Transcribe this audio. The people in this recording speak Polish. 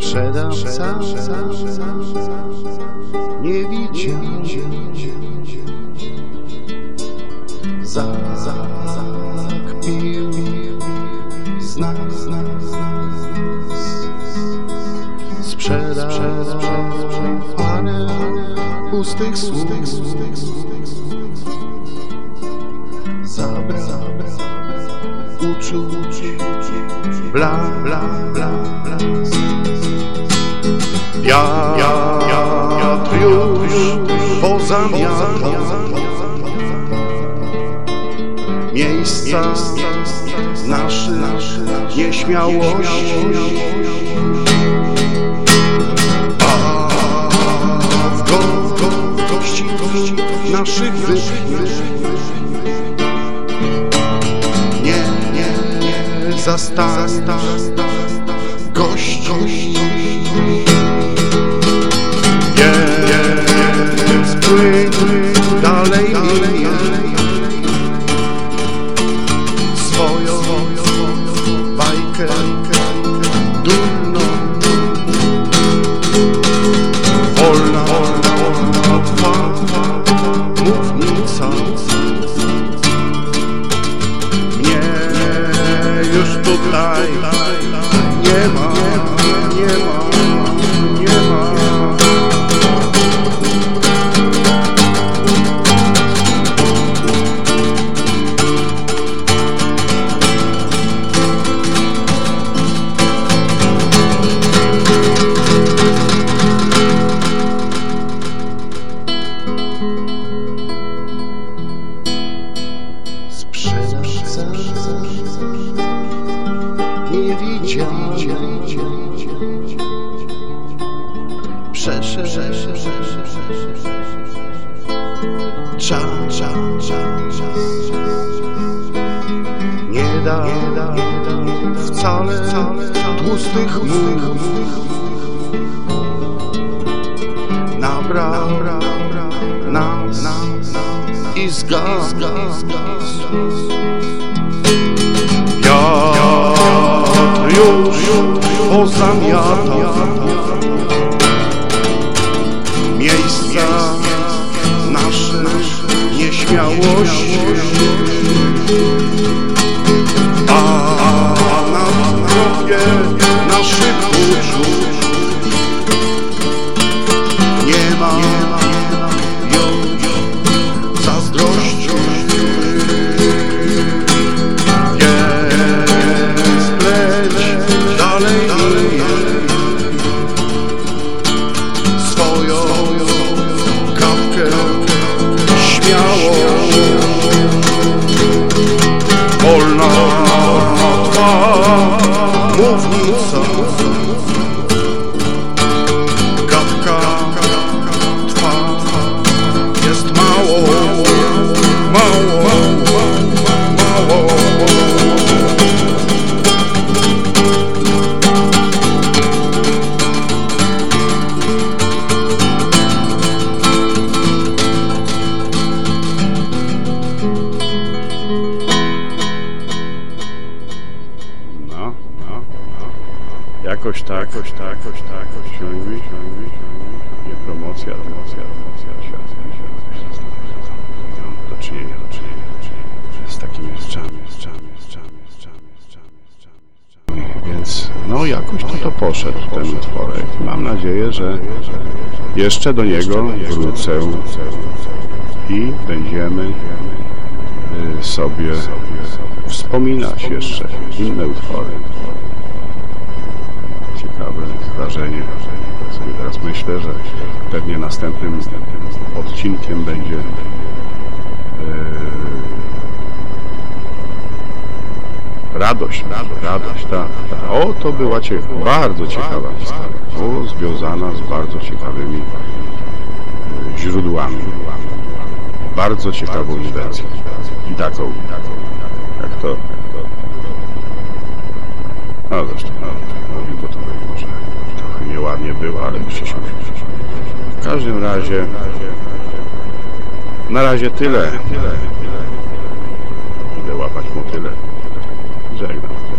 Sprzedawca nie widział. Zakpił z nas Sprzedał parę pustych słów. Zabrał uczuć bla bla bla bla Wiatr już pozamiatał Miejsca naszych nieśmiałości. A w gości naszych Nie, nie, nie zastaniesz gości Płyń dalej minie Swoją bajkę dumną. Wolna, wolna twa mównica. Mnie już tutaj nie ma, Przeszedł czas, czas, czas Nie da wcale tłustych mów Nabrał nas i zgasł Wiatr już pozamiatał nieśmiałości A Jakoś tak, jakoś tak, jakoś tak, jakoś się mówi, się mówi, się mówi. Nie promocja, promocja, promocja, świat, świat, do czynienia, do czynienia, do czynienia z takimi rzeczami, rzeczami, rzeczami, rzeczami, rzeczami, rzeczami, rzeczami. Więc no jakoś to to poszedł ten utworek. Mam nadzieję, że jeszcze do niego wrócę i będziemy y, sobie wspominać jeszcze inne utwory. Tak sobie teraz myślę, że pewnie następnym odcinkiem będzie e, radość, radość, radość, tak, tak. O, to była cie, bardzo ciekawa historia. O, związana z bardzo ciekawymi e, źródłami. Bardzo ciekawą inwencją. I taką, jak to było, ale Krzysiu, W każdym razie, na razie tyle. Idę łapać motyle. Żegnam.